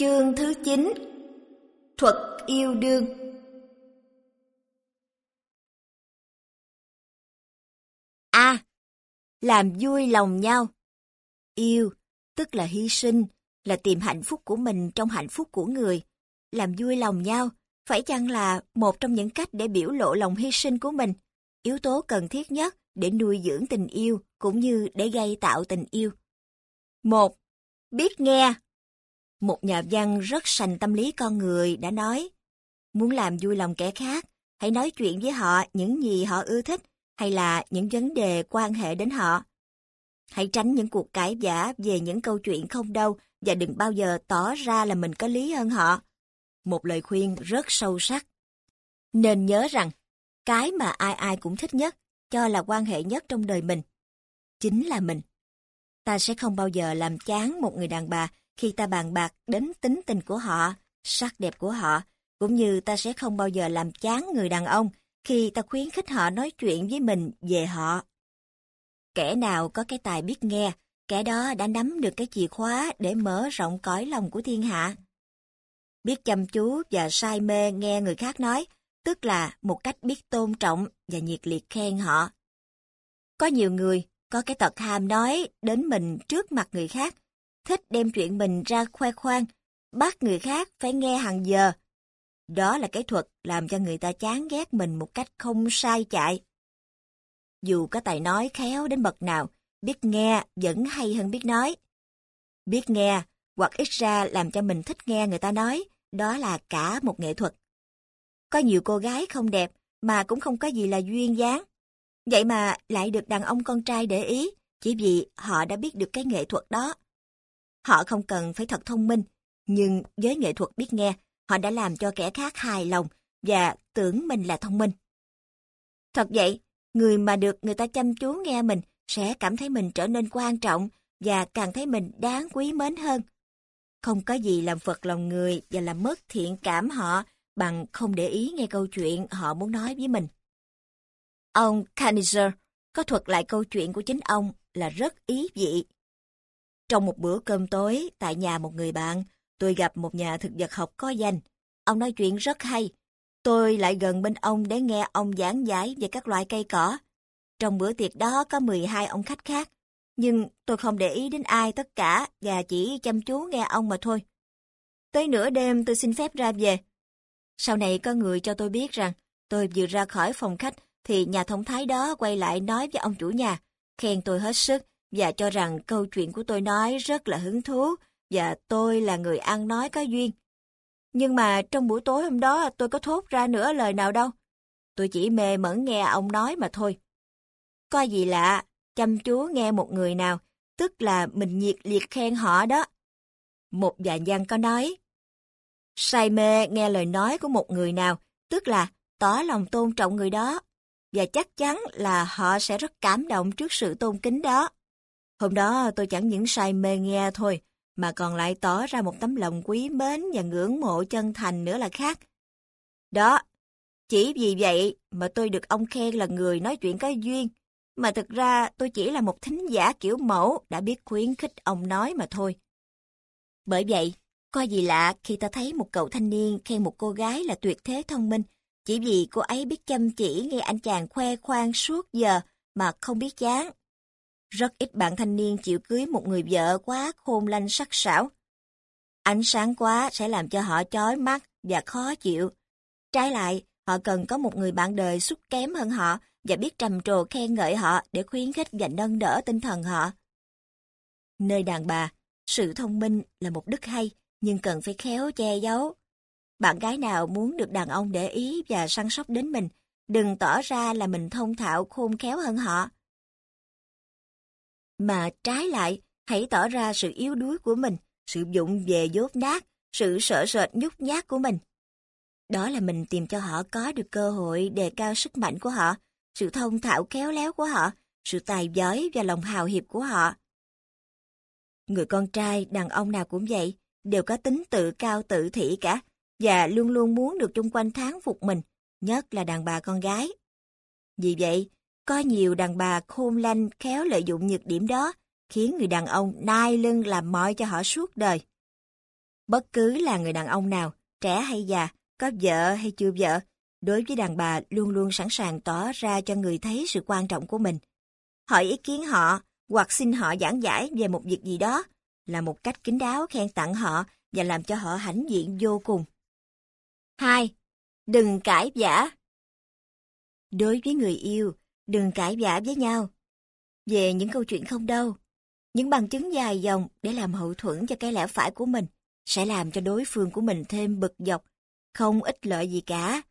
Chương thứ 9 Thuật yêu đương A. làm vui lòng nhau Yêu, tức là hy sinh, là tìm hạnh phúc của mình trong hạnh phúc của người. Làm vui lòng nhau, phải chăng là một trong những cách để biểu lộ lòng hy sinh của mình, yếu tố cần thiết nhất để nuôi dưỡng tình yêu cũng như để gây tạo tình yêu. Một, Biết nghe một nhà văn rất sành tâm lý con người đã nói, muốn làm vui lòng kẻ khác, hãy nói chuyện với họ những gì họ ưa thích hay là những vấn đề quan hệ đến họ. Hãy tránh những cuộc cãi vã về những câu chuyện không đâu và đừng bao giờ tỏ ra là mình có lý hơn họ. Một lời khuyên rất sâu sắc. Nên nhớ rằng, cái mà ai ai cũng thích nhất, cho là quan hệ nhất trong đời mình, chính là mình. Ta sẽ không bao giờ làm chán một người đàn bà khi ta bàn bạc đến tính tình của họ, sắc đẹp của họ, cũng như ta sẽ không bao giờ làm chán người đàn ông khi ta khuyến khích họ nói chuyện với mình về họ. Kẻ nào có cái tài biết nghe, kẻ đó đã nắm được cái chìa khóa để mở rộng cõi lòng của thiên hạ. Biết chăm chú và say mê nghe người khác nói, tức là một cách biết tôn trọng và nhiệt liệt khen họ. Có nhiều người có cái tật ham nói đến mình trước mặt người khác, thích đem chuyện mình ra khoe khoang, bắt người khác phải nghe hàng giờ. Đó là cái thuật làm cho người ta chán ghét mình một cách không sai chạy. Dù có tài nói khéo đến bậc nào, biết nghe vẫn hay hơn biết nói. Biết nghe, hoặc ít ra làm cho mình thích nghe người ta nói, đó là cả một nghệ thuật. Có nhiều cô gái không đẹp, mà cũng không có gì là duyên dáng. Vậy mà lại được đàn ông con trai để ý, chỉ vì họ đã biết được cái nghệ thuật đó. Họ không cần phải thật thông minh, nhưng với nghệ thuật biết nghe, họ đã làm cho kẻ khác hài lòng và tưởng mình là thông minh. Thật vậy, người mà được người ta chăm chú nghe mình sẽ cảm thấy mình trở nên quan trọng và càng thấy mình đáng quý mến hơn. Không có gì làm phật lòng người và làm mất thiện cảm họ bằng không để ý nghe câu chuyện họ muốn nói với mình. Ông Kanizer có thuật lại câu chuyện của chính ông là rất ý vị. Trong một bữa cơm tối tại nhà một người bạn, tôi gặp một nhà thực vật học có danh. Ông nói chuyện rất hay. Tôi lại gần bên ông để nghe ông giảng giải về các loại cây cỏ. Trong bữa tiệc đó có 12 ông khách khác, nhưng tôi không để ý đến ai tất cả và chỉ chăm chú nghe ông mà thôi. Tới nửa đêm tôi xin phép ra về. Sau này có người cho tôi biết rằng tôi vừa ra khỏi phòng khách thì nhà thông thái đó quay lại nói với ông chủ nhà, khen tôi hết sức và cho rằng câu chuyện của tôi nói rất là hứng thú và tôi là người ăn nói có duyên. Nhưng mà trong buổi tối hôm đó tôi có thốt ra nửa lời nào đâu. Tôi chỉ mê mẩn nghe ông nói mà thôi. coi gì lạ, chăm chú nghe một người nào, tức là mình nhiệt liệt khen họ đó. Một vài văn có nói, say mê nghe lời nói của một người nào, tức là tỏ lòng tôn trọng người đó, và chắc chắn là họ sẽ rất cảm động trước sự tôn kính đó. Hôm đó tôi chẳng những say mê nghe thôi, mà còn lại tỏ ra một tấm lòng quý mến và ngưỡng mộ chân thành nữa là khác. Đó, chỉ vì vậy mà tôi được ông khen là người nói chuyện có duyên, mà thực ra tôi chỉ là một thính giả kiểu mẫu đã biết khuyến khích ông nói mà thôi. Bởi vậy, coi gì lạ khi ta thấy một cậu thanh niên khen một cô gái là tuyệt thế thông minh, chỉ vì cô ấy biết chăm chỉ nghe anh chàng khoe khoang suốt giờ mà không biết chán. Rất ít bạn thanh niên chịu cưới một người vợ quá khôn lanh sắc sảo. Ánh sáng quá sẽ làm cho họ chói mắt và khó chịu. Trái lại, họ cần có một người bạn đời xuất kém hơn họ và biết trầm trồ khen ngợi họ để khuyến khích và nâng đỡ tinh thần họ. Nơi đàn bà, sự thông minh là một đức hay, nhưng cần phải khéo che giấu. Bạn gái nào muốn được đàn ông để ý và săn sóc đến mình, đừng tỏ ra là mình thông thạo khôn khéo hơn họ mà trái lại, hãy tỏ ra sự yếu đuối của mình, sự dụng về dốt nát, sự sợ sệt nhút nhát của mình. Đó là mình tìm cho họ có được cơ hội đề cao sức mạnh của họ, sự thông thạo khéo léo của họ, sự tài giỏi và lòng hào hiệp của họ. Người con trai, đàn ông nào cũng vậy, đều có tính tự cao tự thị cả, và luôn luôn muốn được chung quanh tháng phục mình, nhất là đàn bà con gái. Vì vậy, có nhiều đàn bà khôn lanh khéo lợi dụng nhược điểm đó, khiến người đàn ông nai lưng làm mọi cho họ suốt đời. Bất cứ là người đàn ông nào, trẻ hay già, có vợ hay chưa vợ, đối với đàn bà luôn luôn sẵn sàng tỏ ra cho người thấy sự quan trọng của mình. Hỏi ý kiến họ hoặc xin họ giảng giải về một việc gì đó là một cách kín đáo khen tặng họ và làm cho họ hãnh diện vô cùng. 2. Đừng cãi giả Đối với người yêu, đừng cãi vã với nhau. Về những câu chuyện không đâu, những bằng chứng dài dòng để làm hậu thuẫn cho cái lẽ phải của mình sẽ làm cho đối phương của mình thêm bực dọc, không ích lợi gì cả.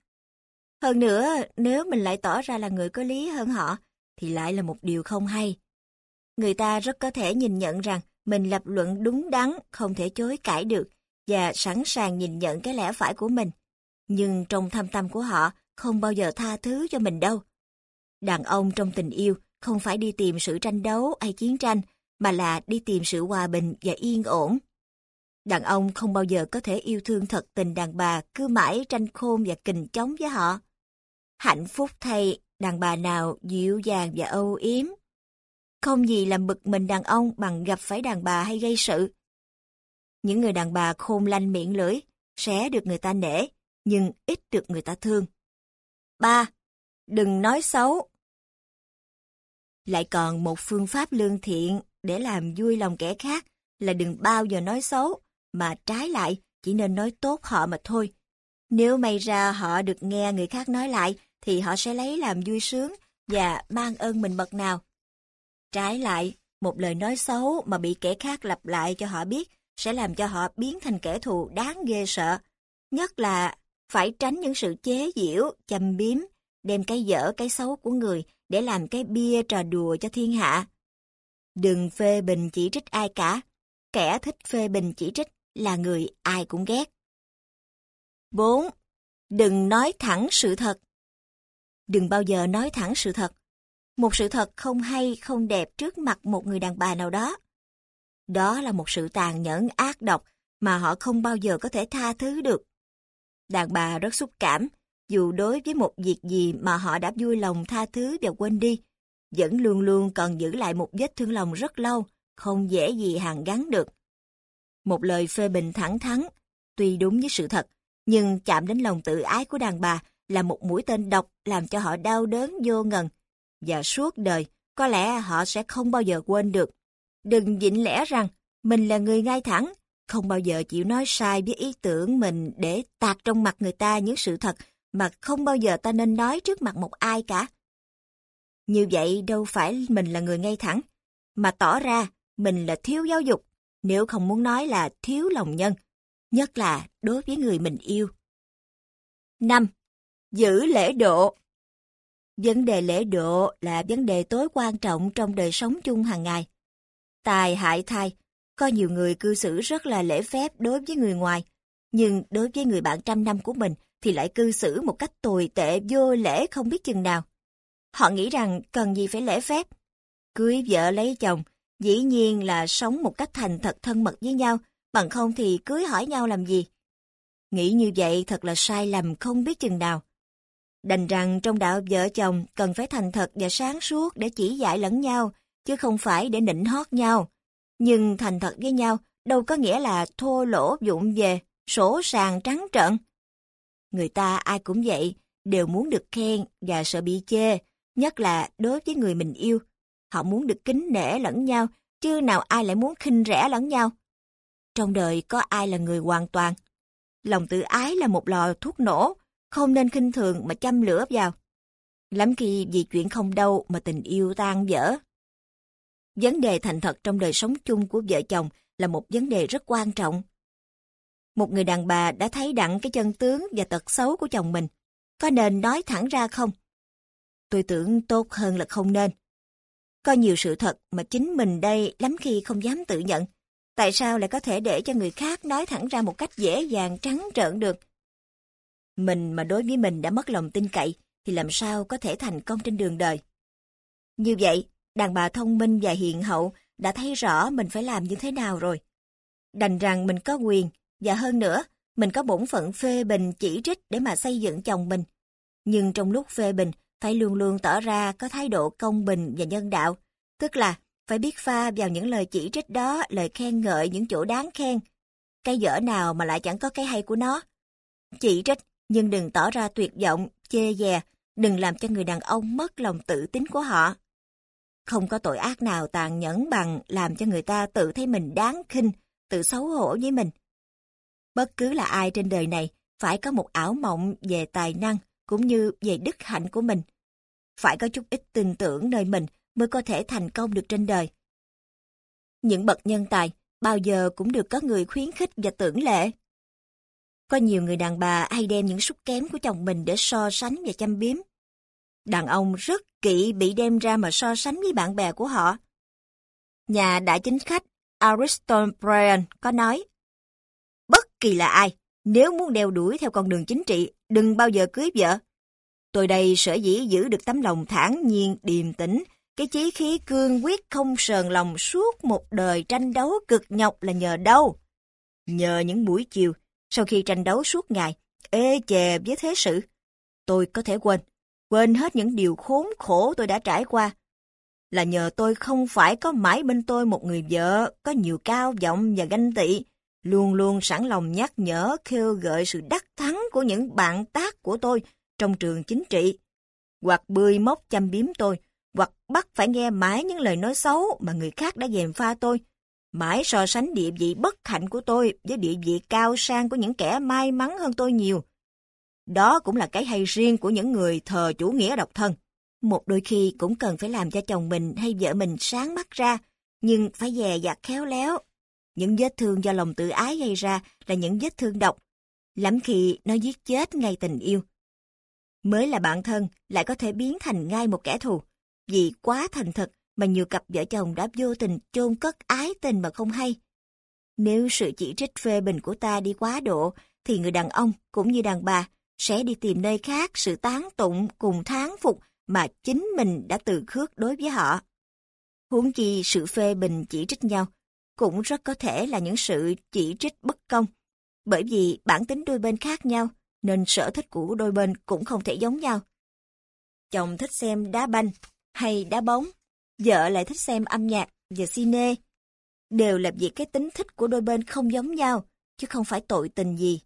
Hơn nữa, nếu mình lại tỏ ra là người có lý hơn họ, thì lại là một điều không hay. Người ta rất có thể nhìn nhận rằng mình lập luận đúng đắn, không thể chối cãi được, và sẵn sàng nhìn nhận cái lẽ phải của mình. Nhưng trong thâm tâm của họ không bao giờ tha thứ cho mình đâu. Đàn ông trong tình yêu không phải đi tìm sự tranh đấu hay chiến tranh, mà là đi tìm sự hòa bình và yên ổn. Đàn ông không bao giờ có thể yêu thương thật tình đàn bà cứ mãi tranh khôn và kình chống với họ. Hạnh phúc thay đàn bà nào dịu dàng và âu yếm. Không gì làm bực mình đàn ông bằng gặp phải đàn bà hay gây sự. Những người đàn bà khôn lanh miệng lưỡi sẽ được người ta nể, nhưng ít được người ta thương. 3. Đừng nói xấu. Lại còn một phương pháp lương thiện để làm vui lòng kẻ khác là đừng bao giờ nói xấu, mà trái lại chỉ nên nói tốt họ mà thôi. Nếu may ra họ được nghe người khác nói lại, thì họ sẽ lấy làm vui sướng và mang ơn mình bậc nào. Trái lại, một lời nói xấu mà bị kẻ khác lặp lại cho họ biết sẽ làm cho họ biến thành kẻ thù đáng ghê sợ. Nhất là phải tránh những sự chế giễu, châm biếm, đem cái dở cái xấu của người để làm cái bia trò đùa cho thiên hạ. Đừng phê bình chỉ trích ai cả. Kẻ thích phê bình chỉ trích là người ai cũng ghét. 4. Đừng nói thẳng sự thật. Đừng bao giờ nói thẳng sự thật. Một sự thật không hay, không đẹp trước mặt một người đàn bà nào đó. Đó là một sự tàn nhẫn ác độc mà họ không bao giờ có thể tha thứ được. Đàn bà rất xúc cảm, dù đối với một việc gì mà họ đã vui lòng tha thứ và quên đi, vẫn luôn luôn còn giữ lại một vết thương lòng rất lâu, không dễ gì hàn gắn được. Một lời phê bình thẳng thắn, tuy đúng với sự thật, nhưng chạm đến lòng tự ái của đàn bà là một mũi tên độc làm cho họ đau đớn vô ngần. Và suốt đời, có lẽ họ sẽ không bao giờ quên được. Đừng dịnh lẽ rằng mình là người ngay thẳng, không bao giờ chịu nói sai với ý tưởng mình để tạt trong mặt người ta những sự thật mà không bao giờ ta nên nói trước mặt một ai cả. Như vậy đâu phải mình là người ngay thẳng, mà tỏ ra mình là thiếu giáo dục, nếu không muốn nói là thiếu lòng nhân, nhất là đối với người mình yêu. 5. Giữ lễ độ Vấn đề lễ độ là vấn đề tối quan trọng trong đời sống chung hàng ngày. Tài hại thai, có nhiều người cư xử rất là lễ phép đối với người ngoài, nhưng đối với người bạn trăm năm của mình thì lại cư xử một cách tồi tệ vô lễ không biết chừng nào. Họ nghĩ rằng cần gì phải lễ phép. Cưới vợ lấy chồng, dĩ nhiên là sống một cách thành thật thân mật với nhau, bằng không thì cưới hỏi nhau làm gì. Nghĩ như vậy thật là sai lầm không biết chừng nào. Đành rằng trong đạo vợ chồng cần phải thành thật và sáng suốt để chỉ dạy lẫn nhau, chứ không phải để nịnh hót nhau. Nhưng thành thật với nhau đâu có nghĩa là thô lỗ dụng về, sổ sàng trắng trợn. Người ta ai cũng vậy, đều muốn được khen và sợ bị chê, nhất là đối với người mình yêu. Họ muốn được kính nể lẫn nhau, chứ nào ai lại muốn khinh rẻ lẫn nhau. Trong đời có ai là người hoàn toàn. Lòng tự ái là một lò thuốc nổ, không nên khinh thường mà châm lửa vào. Lắm khi vì chuyện không đâu mà tình yêu tan vỡ. Vấn đề thành thật trong đời sống chung của vợ chồng là một vấn đề rất quan trọng. Một người đàn bà đã thấy đặng cái chân tướng và tật xấu của chồng mình. Có nên nói thẳng ra không? Tôi tưởng tốt hơn là không nên. Có nhiều sự thật mà chính mình đây lắm khi không dám tự nhận. Tại sao lại có thể để cho người khác nói thẳng ra một cách dễ dàng trắng trợn được? Mình mà đối với mình đã mất lòng tin cậy, thì làm sao có thể thành công trên đường đời? Như vậy, đàn bà thông minh và hiền hậu đã thấy rõ mình phải làm như thế nào rồi. Đành rằng mình có quyền, và hơn nữa, mình có bổn phận phê bình chỉ trích để mà xây dựng chồng mình. Nhưng trong lúc phê bình, phải luôn luôn tỏ ra có thái độ công bình và nhân đạo, tức là phải biết pha vào những lời chỉ trích đó lời khen ngợi những chỗ đáng khen. cái dở nào mà lại chẳng có cái hay của nó. Chỉ trích, nhưng đừng tỏ ra tuyệt vọng, chê dè, đừng làm cho người đàn ông mất lòng tự tín của họ. Không có tội ác nào tàn nhẫn bằng làm cho người ta tự thấy mình đáng khinh, tự xấu hổ với mình. Bất cứ là ai trên đời này phải có một ảo mộng về tài năng cũng như về đức hạnh của mình. Phải có chút ít tin tưởng nơi mình mới có thể thành công được trên đời. Những bậc nhân tài bao giờ cũng được có người khuyến khích và tưởng lệ. Có nhiều người đàn bà hay đem những xúc kém của chồng mình để so sánh và chăm biếm. Đàn ông rất kỵ bị đem ra mà so sánh với bạn bè của họ. Nhà đại chính khách Aristotle Bryan có nói, kỳ là ai, nếu muốn đeo đuổi theo con đường chính trị, đừng bao giờ cưới vợ. Tôi đây sở dĩ giữ được tấm lòng thản nhiên, điềm tĩnh, cái chí khí cương quyết không sờn lòng suốt một đời tranh đấu cực nhọc là nhờ đâu? Nhờ những buổi chiều, sau khi tranh đấu suốt ngày, ê chề với thế sự, tôi có thể quên, quên hết những điều khốn khổ tôi đã trải qua. Là nhờ tôi không phải có mãi bên tôi một người vợ có nhiều cao vọng và ganh tị, luôn luôn sẵn lòng nhắc nhở kêu gợi sự đắc thắng của những bạn tác của tôi trong trường chính trị, hoặc bươi móc chăm biếm tôi, hoặc bắt phải nghe mãi những lời nói xấu mà người khác đã dèm pha tôi, mãi so sánh địa vị bất hạnh của tôi với địa vị cao sang của những kẻ may mắn hơn tôi nhiều. Đó cũng là cái hay riêng của những người thờ chủ nghĩa độc thân. Một đôi khi cũng cần phải làm cho chồng mình hay vợ mình sáng mắt ra, nhưng phải dè dặt khéo léo. Những vết thương do lòng tự ái gây ra là những vết thương độc, lắm khi nó giết chết ngay tình yêu. Mới là bạn thân, lại có thể biến thành ngay một kẻ thù. Vì quá thành thật mà nhiều cặp vợ chồng đã vô tình chôn cất ái tình mà không hay. Nếu sự chỉ trích phê bình của ta đi quá độ, thì người đàn ông cũng như đàn bà sẽ đi tìm nơi khác sự tán tụng cùng tháng phục mà chính mình đã từ khước đối với họ. Huống chi sự phê bình chỉ trích nhau cũng rất có thể là những sự chỉ trích bất công, bởi vì bản tính đôi bên khác nhau, nên sở thích của đôi bên cũng không thể giống nhau. Chồng thích xem đá banh hay đá bóng, vợ lại thích xem âm nhạc và cine. Đều là vì cái tính thích của đôi bên không giống nhau, chứ không phải tội tình gì.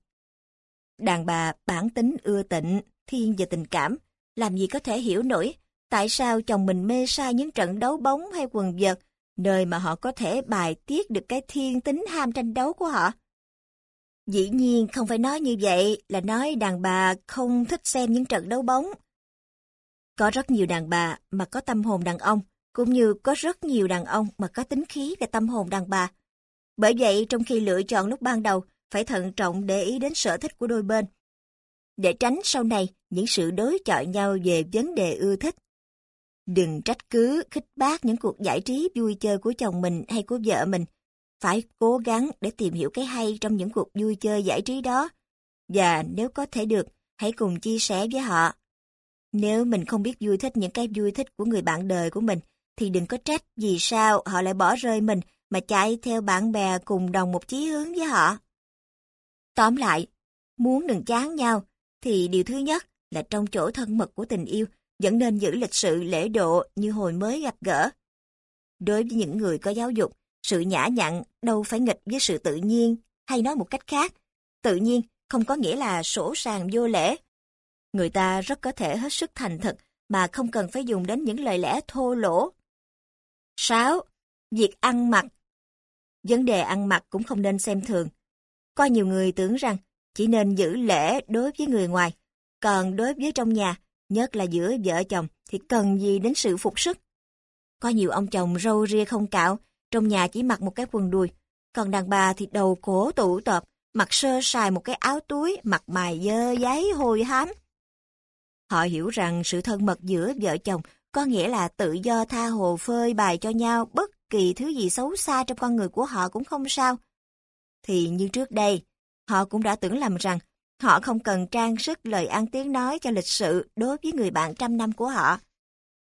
Đàn bà bản tính ưa tịnh, thiên về tình cảm, làm gì có thể hiểu nổi tại sao chồng mình mê sai những trận đấu bóng hay quần vợt, nơi mà họ có thể bài tiết được cái thiên tính ham tranh đấu của họ. Dĩ nhiên không phải nói như vậy là nói đàn bà không thích xem những trận đấu bóng. Có rất nhiều đàn bà mà có tâm hồn đàn ông, cũng như có rất nhiều đàn ông mà có tính khí và tâm hồn đàn bà. Bởi vậy, trong khi lựa chọn lúc ban đầu, phải thận trọng để ý đến sở thích của đôi bên. Để tránh sau này những sự đối chọi nhau về vấn đề ưa thích. Đừng trách cứ, khích bác những cuộc giải trí vui chơi của chồng mình hay của vợ mình. Phải cố gắng để tìm hiểu cái hay trong những cuộc vui chơi giải trí đó. Và nếu có thể được, hãy cùng chia sẻ với họ. Nếu mình không biết vui thích những cái vui thích của người bạn đời của mình, thì đừng có trách vì sao họ lại bỏ rơi mình mà chạy theo bạn bè cùng đồng một chí hướng với họ. Tóm lại, muốn đừng chán nhau, thì điều thứ nhất là trong chỗ thân mật của tình yêu vẫn nên giữ lịch sự lễ độ như hồi mới gặp gỡ. Đối với những người có giáo dục, sự nhã nhặn đâu phải nghịch với sự tự nhiên, hay nói một cách khác, tự nhiên không có nghĩa là sổ sàng vô lễ. Người ta rất có thể hết sức thành thật mà không cần phải dùng đến những lời lẽ thô lỗ. 6. Việc ăn mặc Vấn đề ăn mặc cũng không nên xem thường. Có nhiều người tưởng rằng chỉ nên giữ lễ đối với người ngoài, còn đối với trong nhà, nhất là giữa vợ chồng, thì cần gì đến sự phục sức. Có nhiều ông chồng râu ria không cạo, trong nhà chỉ mặc một cái quần đùi, còn đàn bà thì đầu cổ tủ tợp, mặc sơ sài một cái áo túi, mặt mày dơ giấy hôi hám. Họ hiểu rằng sự thân mật giữa vợ chồng có nghĩa là tự do tha hồ phơi bày cho nhau bất kỳ thứ gì xấu xa trong con người của họ cũng không sao. Thì như trước đây, họ cũng đã tưởng lầm rằng họ không cần trang sức lời ăn tiếng nói cho lịch sự đối với người bạn trăm năm của họ.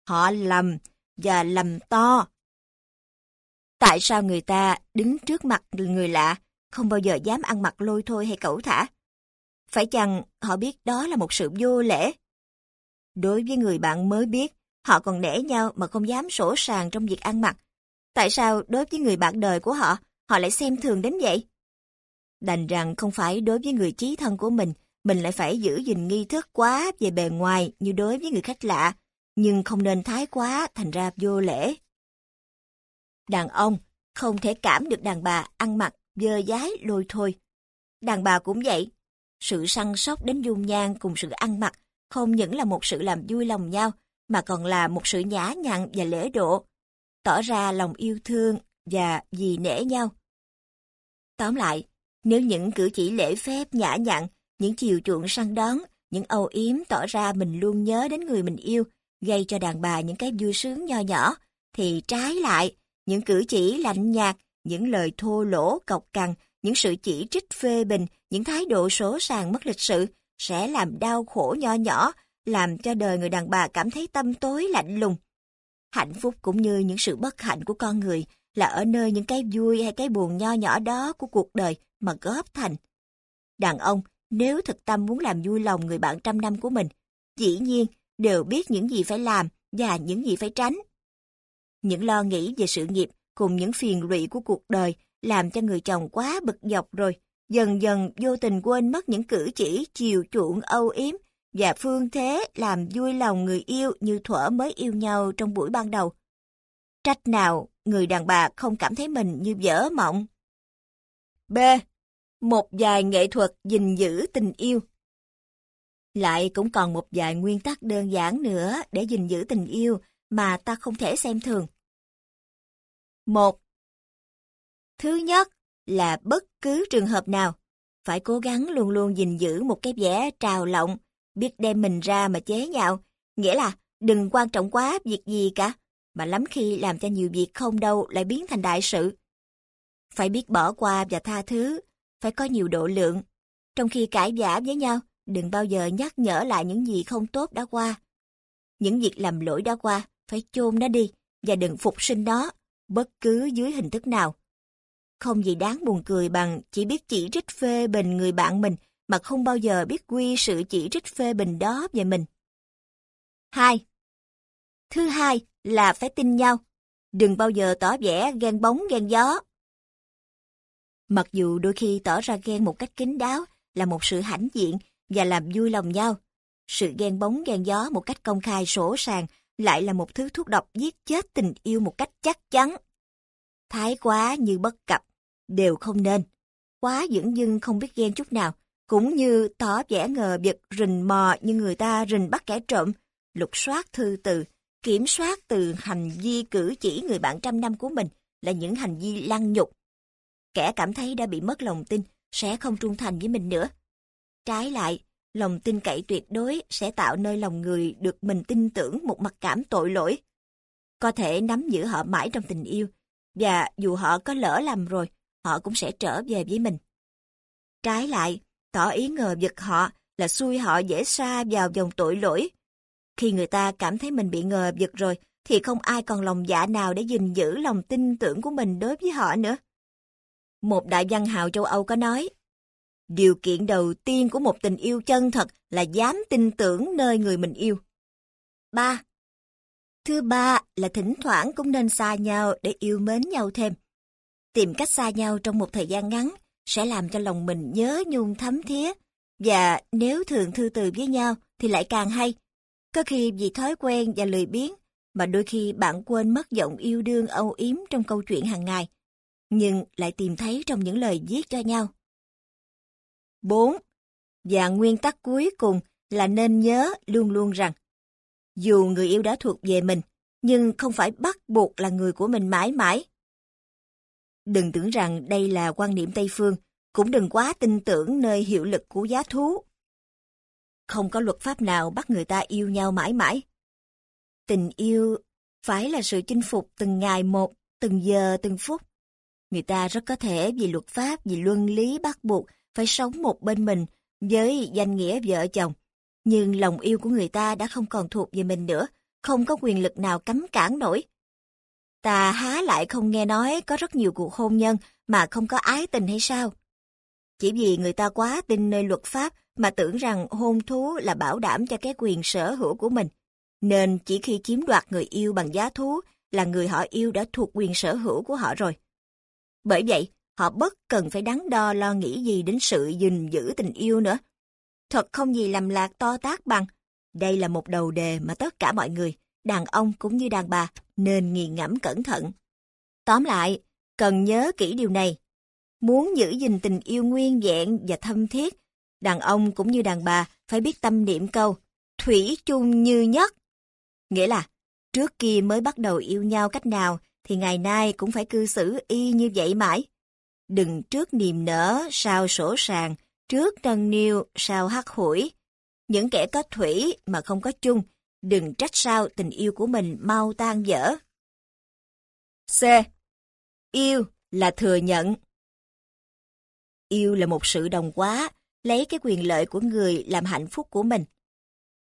Họ lầm và lầm to. Tại sao người ta đứng trước mặt người lạ không bao giờ dám ăn mặc lôi thôi hay cẩu thả? Phải chăng họ biết đó là một sự vô lễ? Đối với người bạn mới biết, họ còn nể nhau mà không dám sổ sàng trong việc ăn mặc. Tại sao đối với người bạn đời của họ, họ lại xem thường đến vậy? Đành rằng không phải đối với người chí thân của mình, mình lại phải giữ gìn nghi thức quá về bề ngoài như đối với người khách lạ, nhưng không nên thái quá thành ra vô lễ. Đàn ông không thể cảm được đàn bà ăn mặc dơ dái lôi thôi. Đàn bà cũng vậy. Sự săn sóc đến dung nhan cùng sự ăn mặc không những là một sự làm vui lòng nhau, mà còn là một sự nhã nhặn và lễ độ, tỏ ra lòng yêu thương và vì nể nhau. Tóm lại, nếu những cử chỉ lễ phép nhã nhặn, những chiều chuộng săn đón, những âu yếm tỏ ra mình luôn nhớ đến người mình yêu, gây cho đàn bà những cái vui sướng nho nhỏ, thì trái lại, những cử chỉ lạnh nhạt, những lời thô lỗ, cọc cằn, những sự chỉ trích phê bình, những thái độ số sàng mất lịch sự sẽ làm đau khổ nho nhỏ, làm cho đời người đàn bà cảm thấy tâm tối lạnh lùng. Hạnh phúc cũng như những sự bất hạnh của con người là ở nơi những cái vui hay cái buồn nho nhỏ đó của cuộc đời mà góp thành. Đàn ông, nếu thực tâm muốn làm vui lòng người bạn trăm năm của mình, dĩ nhiên đều biết những gì phải làm và những gì phải tránh. Những lo nghĩ về sự nghiệp cùng những phiền lụy của cuộc đời làm cho người chồng quá bực dọc rồi, dần dần vô tình quên mất những cử chỉ chiều chuộng âu yếm và phương thế làm vui lòng người yêu như thuở mới yêu nhau trong buổi ban đầu. Trách nào người đàn bà không cảm thấy mình như vỡ mộng. B. Một vài nghệ thuật gìn giữ tình yêu. Lại cũng còn một vài nguyên tắc đơn giản nữa để gìn giữ tình yêu mà ta không thể xem thường. Một. Thứ nhất là bất cứ trường hợp nào, phải cố gắng luôn luôn gìn giữ một cái vẻ trào lộng, biết đem mình ra mà chế nhạo, nghĩa là đừng quan trọng quá việc gì cả, mà lắm khi làm cho nhiều việc không đâu lại biến thành đại sự. Phải biết bỏ qua và tha thứ, phải có nhiều độ lượng. Trong khi cãi giả với nhau, đừng bao giờ nhắc nhở lại những gì không tốt đã qua. Những việc làm lỗi đã qua, phải chôn nó đi và đừng phục sinh nó, bất cứ dưới hình thức nào. Không gì đáng buồn cười bằng chỉ biết chỉ trích phê bình người bạn mình mà không bao giờ biết quy sự chỉ trích phê bình đó về mình. 2. Thứ hai là phải tin nhau. Đừng bao giờ tỏ vẻ ghen bóng ghen gió. Mặc dù đôi khi tỏ ra ghen một cách kín đáo là một sự hãnh diện và làm vui lòng nhau, sự ghen bóng ghen gió một cách công khai sổ sàng lại là một thứ thuốc độc giết chết tình yêu một cách chắc chắn. Thái quá như bất cập, đều không nên. Quá dưỡng dưng không biết ghen chút nào, cũng như tỏ vẻ ngờ vực rình mò như người ta rình bắt kẻ trộm, lục soát thư từ, kiểm soát từ hành vi cử chỉ người bạn trăm năm của mình là những hành vi lăng nhục. Kẻ cảm thấy đã bị mất lòng tin sẽ không trung thành với mình nữa. Trái lại, lòng tin cậy tuyệt đối sẽ tạo nơi lòng người được mình tin tưởng một mặc cảm tội lỗi. Có thể nắm giữ họ mãi trong tình yêu, và dù họ có lỡ lầm rồi, họ cũng sẽ trở về với mình. Trái lại, tỏ ý ngờ vực họ là xui họ dễ xa vào dòng tội lỗi. Khi người ta cảm thấy mình bị ngờ vực rồi, thì không ai còn lòng dạ nào để gìn giữ lòng tin tưởng của mình đối với họ nữa. Một đại văn hào châu Âu có nói, điều kiện đầu tiên của một tình yêu chân thật là dám tin tưởng nơi người mình yêu. 3. Thứ ba là thỉnh thoảng cũng nên xa nhau để yêu mến nhau thêm. Tìm cách xa nhau trong một thời gian ngắn sẽ làm cho lòng mình nhớ nhung thấm thía. Và nếu thường thư từ với nhau thì lại càng hay. Có khi vì thói quen và lười biếng mà đôi khi bạn quên mất giọng yêu đương âu yếm trong câu chuyện hàng ngày, nhưng lại tìm thấy trong những lời viết cho nhau. 4. Và nguyên tắc cuối cùng là nên nhớ luôn luôn rằng dù người yêu đã thuộc về mình, nhưng không phải bắt buộc là người của mình mãi mãi. Đừng tưởng rằng đây là quan niệm Tây Phương, cũng đừng quá tin tưởng nơi hiệu lực của giá thú. Không có luật pháp nào bắt người ta yêu nhau mãi mãi. Tình yêu phải là sự chinh phục từng ngày một, từng giờ, từng phút. Người ta rất có thể vì luật pháp, vì luân lý bắt buộc phải sống một bên mình với danh nghĩa vợ chồng. Nhưng lòng yêu của người ta đã không còn thuộc về mình nữa, không có quyền lực nào cấm cản nổi. Ta há lại không nghe nói có rất nhiều cuộc hôn nhân mà không có ái tình hay sao? Chỉ vì người ta quá tin nơi luật pháp mà tưởng rằng hôn thú là bảo đảm cho cái quyền sở hữu của mình. Nên chỉ khi chiếm đoạt người yêu bằng giá thú là người họ yêu đã thuộc quyền sở hữu của họ rồi. Bởi vậy, họ bất cần phải đắn đo lo nghĩ gì đến sự gìn giữ tình yêu nữa. Thật không gì làm lạc to tác bằng. Đây là một đầu đề mà tất cả mọi người, đàn ông cũng như đàn bà, nên nghiền ngẫm cẩn thận. Tóm lại, cần nhớ kỹ điều này. Muốn giữ gìn tình yêu nguyên vẹn và thâm thiết, đàn ông cũng như đàn bà phải biết tâm niệm câu thủy chung như nhất. Nghĩa là, trước kia mới bắt đầu yêu nhau cách nào thì ngày nay cũng phải cư xử y như vậy mãi. Đừng trước niềm nở sao sổ sàng, trước nâng niu sao hắt hủi. Những kẻ có thủy mà không có chung, đừng trách sao tình yêu của mình mau tan dở. C. Yêu là thừa nhận. Yêu là một sự đồng quá, lấy cái quyền lợi của người làm hạnh phúc của mình.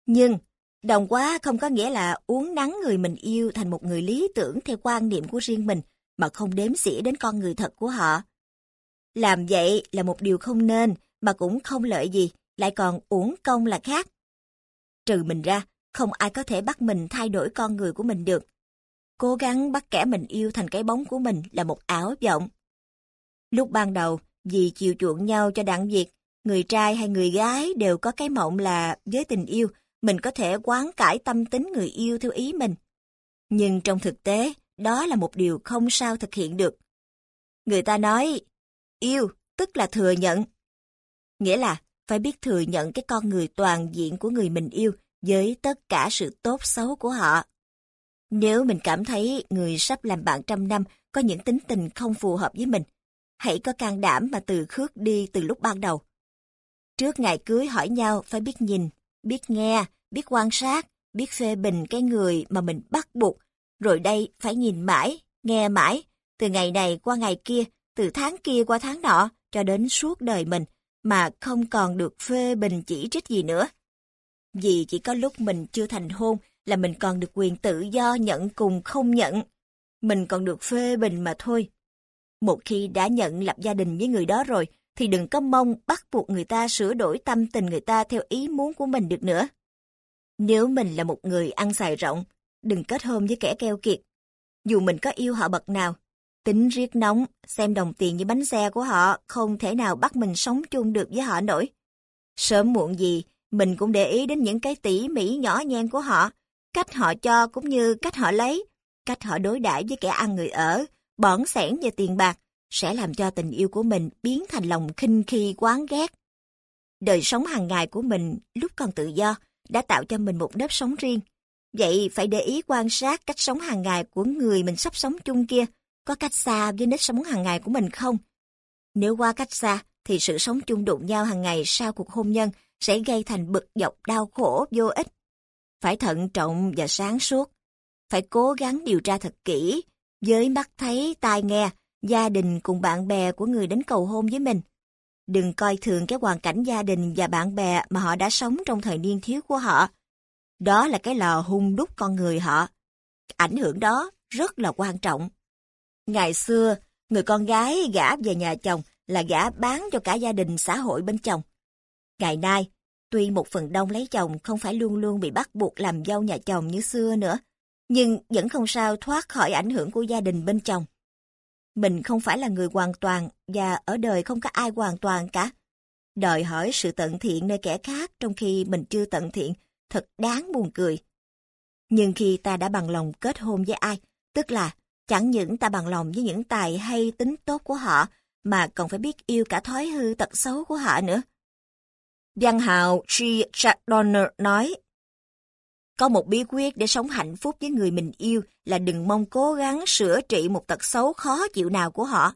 Nhưng, đồng quá không có nghĩa là uống nắng người mình yêu thành một người lý tưởng theo quan niệm của riêng mình, mà không đếm xỉa đến con người thật của họ. Làm vậy là một điều không nên, mà cũng không lợi gì, lại còn uổng công là khác. Trừ mình ra, không ai có thể bắt mình thay đổi con người của mình được. Cố gắng bắt kẻ mình yêu thành cái bóng của mình là một ảo vọng. Lúc ban đầu, vì chiều chuộng nhau cho đặng việc, người trai hay người gái đều có cái mộng là với tình yêu, mình có thể quán cải tâm tính người yêu theo ý mình. Nhưng trong thực tế, đó là một điều không sao thực hiện được. Người ta nói, yêu tức là thừa nhận. Nghĩa là phải biết thừa nhận cái con người toàn diện của người mình yêu với tất cả sự tốt xấu của họ. Nếu mình cảm thấy người sắp làm bạn trăm năm có những tính tình không phù hợp với mình, hãy có can đảm mà từ khước đi từ lúc ban đầu. Trước ngày cưới hỏi nhau phải biết nhìn, biết nghe, biết quan sát, biết phê bình cái người mà mình bắt buộc, rồi đây phải nhìn mãi, nghe mãi, từ ngày này qua ngày kia, từ tháng kia qua tháng nọ, cho đến suốt đời mình, mà không còn được phê bình chỉ trích gì nữa. Vì chỉ có lúc mình chưa thành hôn là mình còn được quyền tự do nhận cùng không nhận. Mình còn được phê bình mà thôi. Một khi đã nhận lập gia đình với người đó rồi, thì đừng có mong bắt buộc người ta sửa đổi tâm tình người ta theo ý muốn của mình được nữa. Nếu mình là một người ăn xài rộng, đừng kết hôn với kẻ keo kiệt. Dù mình có yêu họ bậc nào, tính riết nóng, xem đồng tiền như bánh xe của họ không thể nào bắt mình sống chung được với họ nổi. Sớm muộn gì, mình cũng để ý đến những cái tỉ mỉ nhỏ nhen của họ, cách họ cho cũng như cách họ lấy, cách họ đối đãi với kẻ ăn người ở, bỏn sẻn về tiền bạc, sẽ làm cho tình yêu của mình biến thành lòng khinh khi quán ghét. Đời sống hàng ngày của mình lúc còn tự do đã tạo cho mình một nếp sống riêng. Vậy phải để ý quan sát cách sống hàng ngày của người mình sắp sống chung kia, có cách xa với nếp sống hàng ngày của mình không? Nếu qua cách xa, thì sự sống chung đụng nhau hàng ngày sau cuộc hôn nhân sẽ gây thành bực dọc đau khổ vô ích. Phải thận trọng và sáng suốt. Phải cố gắng điều tra thật kỹ, với mắt thấy, tai nghe, gia đình cùng bạn bè của người đến cầu hôn với mình. Đừng coi thường cái hoàn cảnh gia đình và bạn bè mà họ đã sống trong thời niên thiếu của họ. Đó là cái lò hung đúc con người họ. Ảnh hưởng đó rất là quan trọng. Ngày xưa, người con gái gả về nhà chồng là gả bán cho cả gia đình xã hội bên chồng. Ngày nay, tuy một phần đông lấy chồng không phải luôn luôn bị bắt buộc làm dâu nhà chồng như xưa nữa, nhưng vẫn không sao thoát khỏi ảnh hưởng của gia đình bên chồng. Mình không phải là người hoàn toàn và ở đời không có ai hoàn toàn cả. Đòi hỏi sự tận thiện nơi kẻ khác trong khi mình chưa tận thiện, thật đáng buồn cười. Nhưng khi ta đã bằng lòng kết hôn với ai, tức là chẳng những ta bằng lòng với những tài hay tính tốt của họ, mà còn phải biết yêu cả thói hư tật xấu của họ nữa. Văn hào G. Jack Donner nói, có một bí quyết để sống hạnh phúc với người mình yêu là đừng mong cố gắng sửa trị một tật xấu khó chịu nào của họ.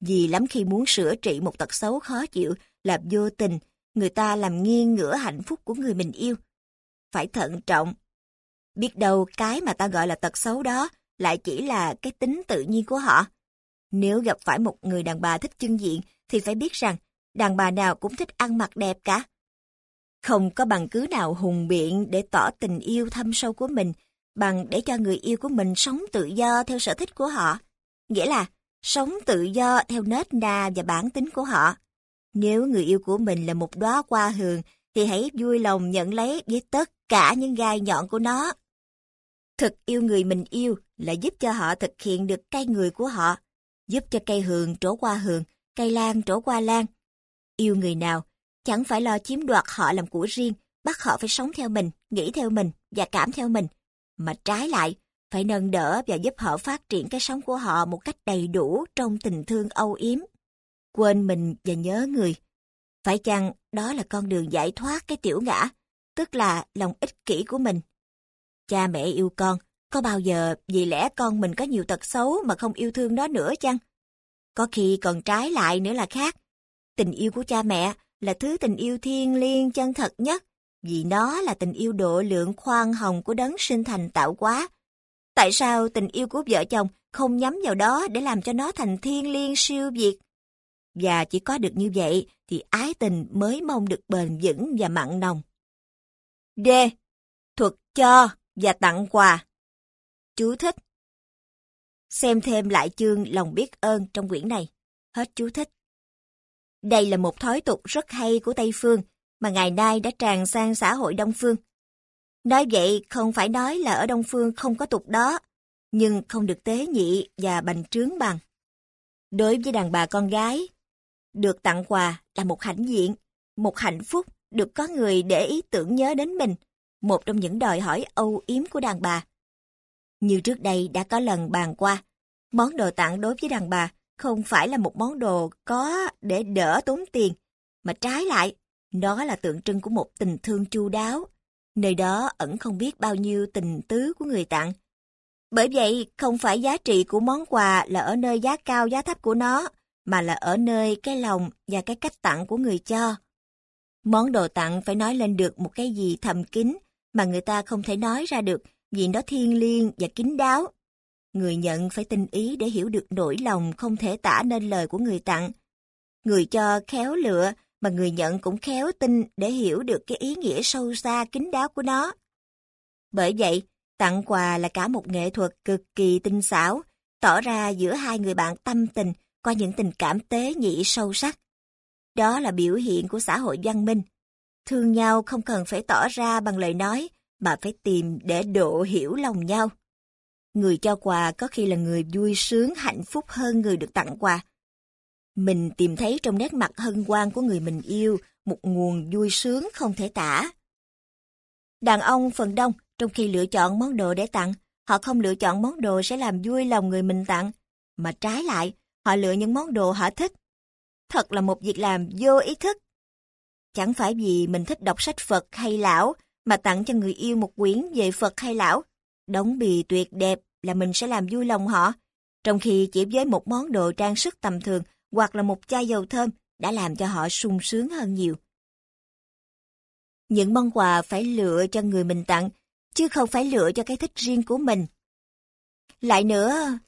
Vì lắm khi muốn sửa trị một tật xấu khó chịu là vô tình, người ta làm nghiêng ngửa hạnh phúc của người mình yêu. Phải thận trọng. Biết đâu cái mà ta gọi là tật xấu đó lại chỉ là cái tính tự nhiên của họ. Nếu gặp phải một người đàn bà thích chân diện thì phải biết rằng đàn bà nào cũng thích ăn mặc đẹp cả. Không có bằng cứ nào hùng biện để tỏ tình yêu thâm sâu của mình bằng để cho người yêu của mình sống tự do theo sở thích của họ. Nghĩa là sống tự do theo nết na và bản tính của họ. Nếu người yêu của mình là một đóa hoa hường thì hãy vui lòng nhận lấy với tất cả những gai nhọn của nó. Thực yêu người mình yêu là giúp cho họ thực hiện được cây người của họ. giúp cho cây hường trổ qua hường, cây lan trổ qua lan. Yêu người nào, chẳng phải lo chiếm đoạt họ làm của riêng, bắt họ phải sống theo mình, nghĩ theo mình và cảm theo mình, mà trái lại, phải nâng đỡ và giúp họ phát triển cái sống của họ một cách đầy đủ trong tình thương âu yếm. Quên mình và nhớ người. Phải chăng đó là con đường giải thoát cái tiểu ngã, tức là lòng ích kỷ của mình. Cha mẹ yêu con, có bao giờ vì lẽ con mình có nhiều tật xấu mà không yêu thương nó nữa chăng? Có khi còn trái lại nữa là khác. Tình yêu của cha mẹ là thứ tình yêu thiêng liêng chân thật nhất, vì nó là tình yêu độ lượng khoan hồng của đấng sinh thành tạo hóa. Tại sao tình yêu của vợ chồng không nhắm vào đó để làm cho nó thành thiên liêng siêu việt? Và chỉ có được như vậy thì ái tình mới mong được bền vững và mặn nồng. D. Thuật cho và tặng quà. Chú thích. Xem thêm lại chương lòng biết ơn trong quyển này. Hết chú thích. Đây là một thói tục rất hay của Tây Phương mà ngày nay đã tràn sang xã hội Đông Phương. Nói vậy không phải nói là ở Đông Phương không có tục đó, nhưng không được tế nhị và bành trướng bằng. Đối với đàn bà con gái, được tặng quà là một hãnh diện, một hạnh phúc được có người để ý tưởng nhớ đến mình, một trong những đòi hỏi âu yếm của đàn bà. Như trước đây đã có lần bàn qua, món đồ tặng đối với đàn bà không phải là một món đồ có để đỡ tốn tiền, mà trái lại, nó là tượng trưng của một tình thương chu đáo. Nơi đó ẩn không biết bao nhiêu tình tứ của người tặng. Bởi vậy, không phải giá trị của món quà là ở nơi giá cao giá thấp của nó, mà là ở nơi cái lòng và cái cách tặng của người cho. Món đồ tặng phải nói lên được một cái gì thầm kín mà người ta không thể nói ra được vì nó thiêng liêng và kín đáo. Người nhận phải tinh ý để hiểu được nỗi lòng không thể tả nên lời của người tặng. Người cho khéo lựa, mà người nhận cũng khéo tin để hiểu được cái ý nghĩa sâu xa kín đáo của nó. Bởi vậy, tặng quà là cả một nghệ thuật cực kỳ tinh xảo, tỏ ra giữa hai người bạn tâm tình qua những tình cảm tế nhị sâu sắc. Đó là biểu hiện của xã hội văn minh. Thương nhau không cần phải tỏ ra bằng lời nói, mà phải tìm để độ hiểu lòng nhau. Người cho quà có khi là người vui sướng hạnh phúc hơn người được tặng quà. Mình tìm thấy trong nét mặt hân hoan của người mình yêu một nguồn vui sướng không thể tả. Đàn ông phần đông, trong khi lựa chọn món đồ để tặng, họ không lựa chọn món đồ sẽ làm vui lòng người mình tặng, mà trái lại, họ lựa những món đồ họ thích. Thật là một việc làm vô ý thức. Chẳng phải vì mình thích đọc sách Phật hay lão mà tặng cho người yêu một quyển về Phật hay lão, đóng bì tuyệt đẹp là mình sẽ làm vui lòng họ, trong khi chỉ với một món đồ trang sức tầm thường hoặc là một chai dầu thơm đã làm cho họ sung sướng hơn nhiều. Những món quà phải lựa cho người mình tặng, chứ không phải lựa cho cái thích riêng của mình. Lại nữa,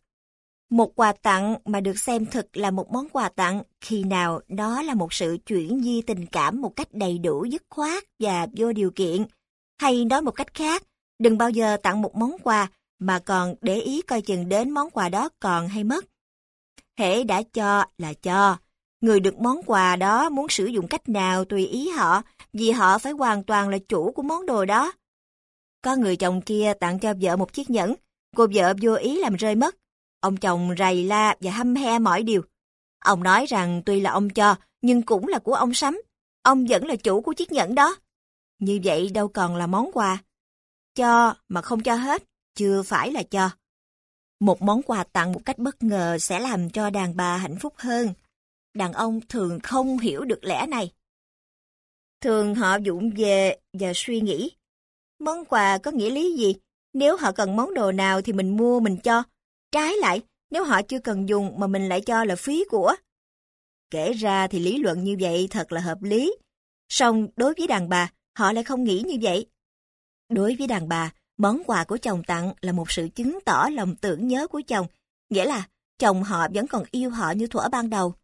một quà tặng mà được xem thực là một món quà tặng khi nào đó là một sự chuyển di tình cảm một cách đầy đủ dứt khoát và vô điều kiện. Hay nói một cách khác, đừng bao giờ tặng một món quà mà còn để ý coi chừng đến món quà đó còn hay mất. Hễ đã cho là cho. Người được món quà đó muốn sử dụng cách nào tùy ý họ, vì họ phải hoàn toàn là chủ của món đồ đó. Có người chồng kia tặng cho vợ một chiếc nhẫn, cô vợ vô ý làm rơi mất. Ông chồng rầy la và hăm he mọi điều. Ông nói rằng tuy là ông cho, nhưng cũng là của ông sắm. Ông vẫn là chủ của chiếc nhẫn đó. Như vậy đâu còn là món quà. Cho mà không cho hết, chưa phải là cho. Một món quà tặng một cách bất ngờ sẽ làm cho đàn bà hạnh phúc hơn. Đàn ông thường không hiểu được lẽ này. Thường họ dụng về và suy nghĩ. Món quà có nghĩa lý gì? Nếu họ cần món đồ nào thì mình mua mình cho. Trái lại, nếu họ chưa cần dùng mà mình lại cho là phí của. Kể ra thì lý luận như vậy thật là hợp lý. Song đối với đàn bà, họ lại không nghĩ như vậy. Đối với đàn bà, món quà của chồng tặng là một sự chứng tỏ lòng tưởng nhớ của chồng, nghĩa là chồng họ vẫn còn yêu họ như thuở ban đầu.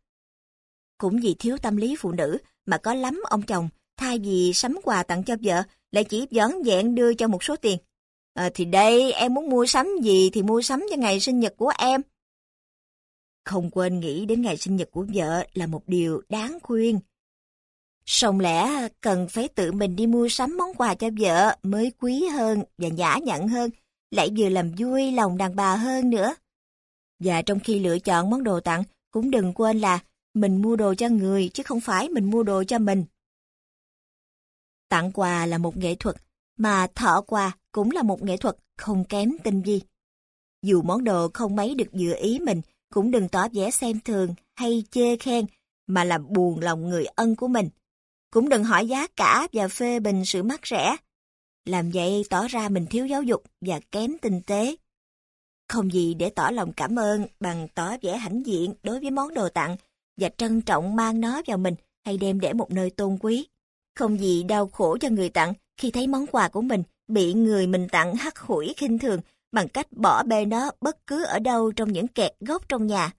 Cũng vì thiếu tâm lý phụ nữ mà có lắm ông chồng, thay vì sắm quà tặng cho vợ, lại chỉ dõn dẹn đưa cho một số tiền. À, thì đây, em muốn mua sắm gì thì mua sắm cho ngày sinh nhật của em. Không quên nghĩ đến ngày sinh nhật của vợ là một điều đáng khuyên. Song lẽ cần phải tự mình đi mua sắm món quà cho vợ mới quý hơn và nhã nhặn hơn, lại vừa làm vui lòng đàn bà hơn nữa. Và trong khi lựa chọn món đồ tặng, cũng đừng quên là mình mua đồ cho người chứ không phải mình mua đồ cho mình. Tặng quà là một nghệ thuật, mà thọ quà cũng là một nghệ thuật không kém tinh vi. Dù món đồ không mấy được dự ý mình, cũng đừng tỏ vẻ xem thường hay chê khen, mà làm buồn lòng người ân của mình. Cũng đừng hỏi giá cả và phê bình sự mắc rẻ. Làm vậy tỏ ra mình thiếu giáo dục và kém tinh tế. Không gì để tỏ lòng cảm ơn bằng tỏ vẻ hãnh diện đối với món đồ tặng và trân trọng mang nó vào mình hay đem để một nơi tôn quý. Không gì đau khổ cho người tặng khi thấy món quà của mình bị người mình tặng hắt hủi khinh thường bằng cách bỏ bê nó bất cứ ở đâu trong những kẹt gốc trong nhà.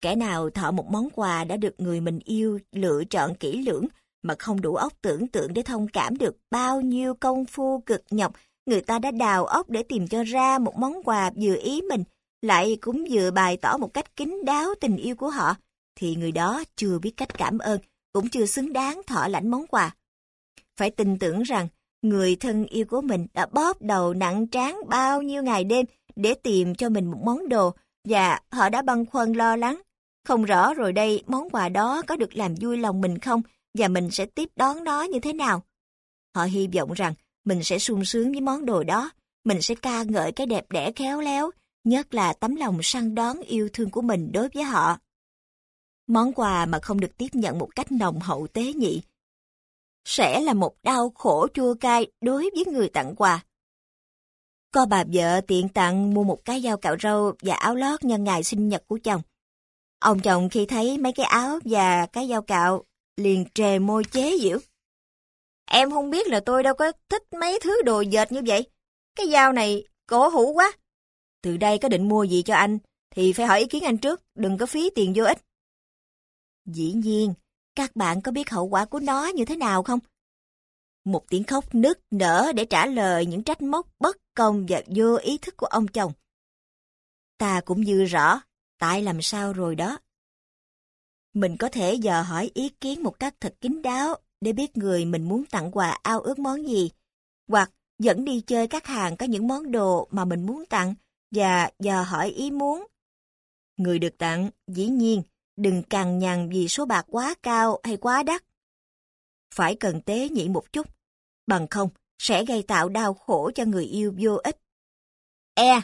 Kẻ nào thọ một món quà đã được người mình yêu lựa chọn kỹ lưỡng mà không đủ óc tưởng tượng để thông cảm được bao nhiêu công phu cực nhọc người ta đã đào óc để tìm cho ra một món quà vừa ý mình, lại cũng vừa bày tỏ một cách kín đáo tình yêu của họ, thì người đó chưa biết cách cảm ơn, cũng chưa xứng đáng thọ lãnh món quà. Phải tin tưởng rằng người thân yêu của mình đã bóp đầu nặng tráng bao nhiêu ngày đêm để tìm cho mình một món đồ và họ đã băn khoăn lo lắng. Không rõ rồi đây món quà đó có được làm vui lòng mình không và mình sẽ tiếp đón nó như thế nào. Họ hy vọng rằng mình sẽ sung sướng với món đồ đó, mình sẽ ca ngợi cái đẹp đẽ khéo léo, nhất là tấm lòng săn đón yêu thương của mình đối với họ. Món quà mà không được tiếp nhận một cách nồng hậu tế nhị sẽ là một đau khổ chua cay đối với người tặng quà. Có bà vợ tiện tặng mua một cái dao cạo râu và áo lót nhân ngày sinh nhật của chồng. Ông chồng khi thấy mấy cái áo và cái dao cạo liền trề môi chế giễu. Em không biết là tôi đâu có thích mấy thứ đồ dệt như vậy. Cái dao này cổ hủ quá. Từ đây có định mua gì cho anh thì phải hỏi ý kiến anh trước, đừng có phí tiền vô ích. Dĩ nhiên, các bạn có biết hậu quả của nó như thế nào không? Một tiếng khóc nức nở để trả lời những trách móc bất công và vô ý thức của ông chồng. Ta cũng dư rõ, tại làm sao rồi đó. Mình có thể dò hỏi ý kiến một cách thật kín đáo để biết người mình muốn tặng quà ao ước món gì, hoặc dẫn đi chơi các hàng có những món đồ mà mình muốn tặng và dò hỏi ý muốn. Người được tặng, dĩ nhiên, đừng cằn nhằn vì số bạc quá cao hay quá đắt. Phải cần tế nhị một chút, bằng không sẽ gây tạo đau khổ cho người yêu vô ích. E.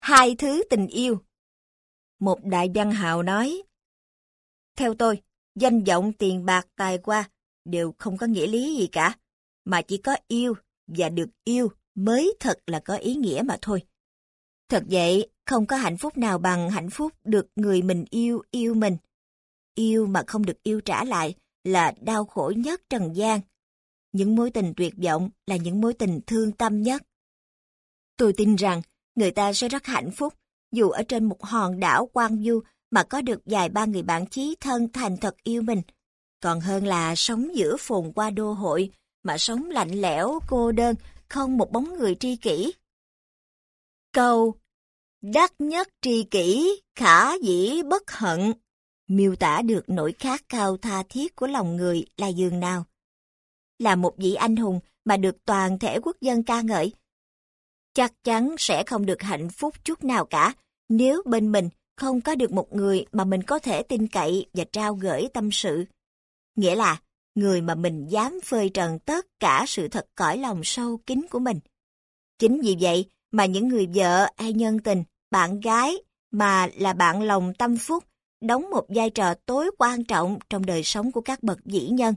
Hai thứ tình yêu Một đại văn hào nói, theo tôi, danh vọng tiền bạc tài qua đều không có nghĩa lý gì cả, mà chỉ có yêu và được yêu mới thật là có ý nghĩa mà thôi. Thật vậy, không có hạnh phúc nào bằng hạnh phúc được người mình yêu yêu mình. Yêu mà không được yêu trả lại là đau khổ nhất trần gian. Những mối tình tuyệt vọng là những mối tình thương tâm nhất. Tôi tin rằng người ta sẽ rất hạnh phúc dù ở trên một hòn đảo quang du mà có được vài ba người bạn chí thân thành thật yêu mình còn hơn là sống giữa phồn qua đô hội, mà sống lạnh lẽo, cô đơn, không một bóng người tri kỷ. Câu Đắc nhất tri kỷ, khả dĩ bất hận, miêu tả được nỗi khát cao tha thiết của lòng người là dường nào. Là một vị anh hùng mà được toàn thể quốc dân ca ngợi. Chắc chắn sẽ không được hạnh phúc chút nào cả nếu bên mình không có được một người mà mình có thể tin cậy và trao gửi tâm sự. Nghĩa là người mà mình dám phơi trần tất cả sự thật cõi lòng sâu kín của mình. Chính vì vậy mà những người vợ hay nhân tình, bạn gái mà là bạn lòng tâm phúc đóng một vai trò tối quan trọng trong đời sống của các bậc vĩ nhân.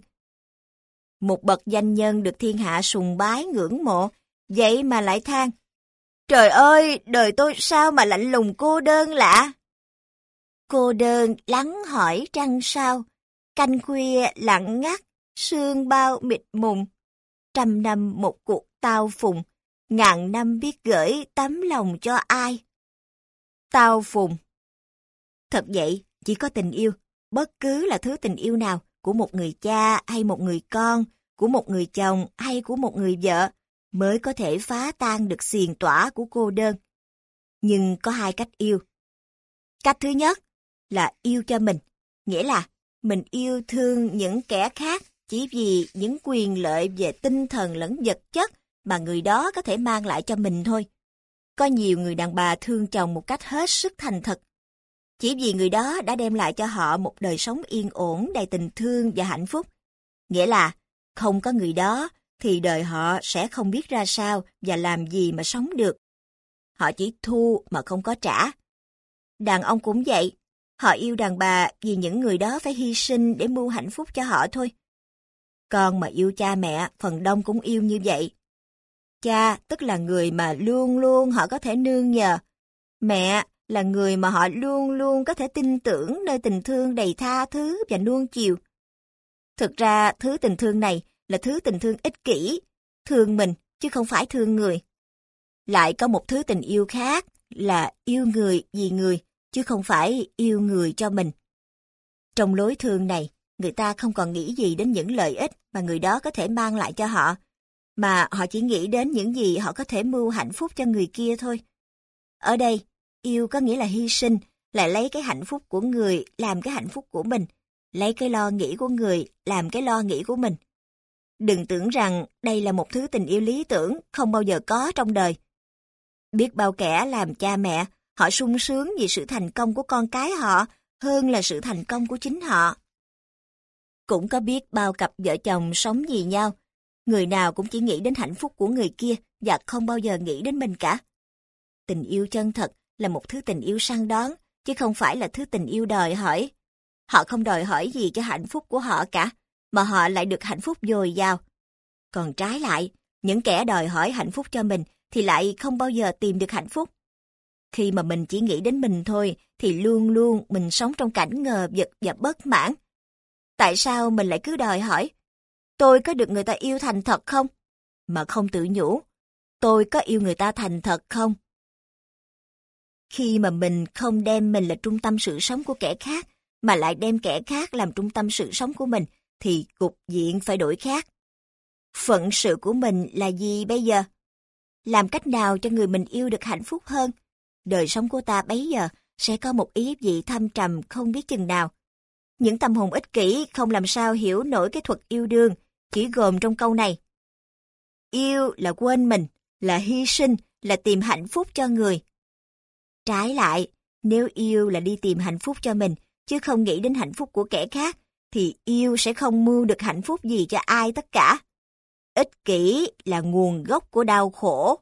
Một bậc danh nhân được thiên hạ sùng bái ngưỡng mộ, vậy mà lại than. Trời ơi, đời tôi sao mà lạnh lùng cô đơn lạ? Cô đơn lắng hỏi trăng sao, Canh khuya lặng ngắt, sương bao mịt mùng. Trăm năm một cuộc tao phùng, ngàn năm biết gửi tấm lòng cho ai. Tao phùng Thật vậy, chỉ có tình yêu, bất cứ là thứ tình yêu nào của một người cha hay một người con, của một người chồng hay của một người vợ mới có thể phá tan được xiềng tỏa của cô đơn. Nhưng có hai cách yêu. Cách thứ nhất là yêu cho mình, nghĩa là mình yêu thương những kẻ khác chỉ vì những quyền lợi về tinh thần lẫn vật chất mà người đó có thể mang lại cho mình thôi. Có nhiều người đàn bà thương chồng một cách hết sức thành thật, chỉ vì người đó đã đem lại cho họ một đời sống yên ổn, đầy tình thương và hạnh phúc. Nghĩa là, không có người đó, thì đời họ sẽ không biết ra sao và làm gì mà sống được. Họ chỉ thu mà không có trả. Đàn ông cũng vậy, họ yêu đàn bà vì những người đó phải hy sinh để mưu hạnh phúc cho họ thôi. Con mà yêu cha mẹ, phần đông cũng yêu như vậy. Cha tức là người mà luôn luôn họ có thể nương nhờ. Mẹ là người mà họ luôn luôn có thể tin tưởng nơi tình thương đầy tha thứ và nuông chiều. Thực ra, thứ tình thương này là thứ tình thương ích kỷ, thương mình chứ không phải thương người. Lại có một thứ tình yêu khác là yêu người vì người, chứ không phải yêu người cho mình. Trong lối thương này, người ta không còn nghĩ gì đến những lợi ích mà người đó có thể mang lại cho họ, mà họ chỉ nghĩ đến những gì họ có thể mưu hạnh phúc cho người kia thôi. Ở đây, yêu có nghĩa là hy sinh, là lấy cái hạnh phúc của người làm cái hạnh phúc của mình, lấy cái lo nghĩ của người làm cái lo nghĩ của mình. Đừng tưởng rằng đây là một thứ tình yêu lý tưởng không bao giờ có trong đời. Biết bao kẻ làm cha mẹ, họ sung sướng vì sự thành công của con cái họ hơn là sự thành công của chính họ. Cũng có biết bao cặp vợ chồng sống vì nhau, người nào cũng chỉ nghĩ đến hạnh phúc của người kia và không bao giờ nghĩ đến mình cả. Tình yêu chân thật là một thứ tình yêu săn đón, chứ không phải là thứ tình yêu đòi hỏi. Họ không đòi hỏi gì cho hạnh phúc của họ cả, mà họ lại được hạnh phúc dồi dào. Còn trái lại, những kẻ đòi hỏi hạnh phúc cho mình thì lại không bao giờ tìm được hạnh phúc. Khi mà mình chỉ nghĩ đến mình thôi, thì luôn luôn mình sống trong cảnh ngờ vực và bất mãn. Tại sao mình lại cứ đòi hỏi, tôi có được người ta yêu thành thật không? Mà không tự nhủ, tôi có yêu người ta thành thật không? Khi mà mình không đem mình là trung tâm sự sống của kẻ khác, mà lại đem kẻ khác làm trung tâm sự sống của mình, thì cục diện phải đổi khác. Phận sự của mình là gì bây giờ? Làm cách nào cho người mình yêu được hạnh phúc hơn? Đời sống của ta bấy giờ sẽ có một ý vị thâm trầm không biết chừng nào. Những tâm hồn ích kỷ không làm sao hiểu nổi cái thuật yêu đương, chỉ gồm trong câu này. Yêu là quên mình, là hy sinh, là tìm hạnh phúc cho người. Trái lại, nếu yêu là đi tìm hạnh phúc cho mình, chứ không nghĩ đến hạnh phúc của kẻ khác, thì yêu sẽ không mưu được hạnh phúc gì cho ai tất cả. Ích kỷ là nguồn gốc của đau khổ.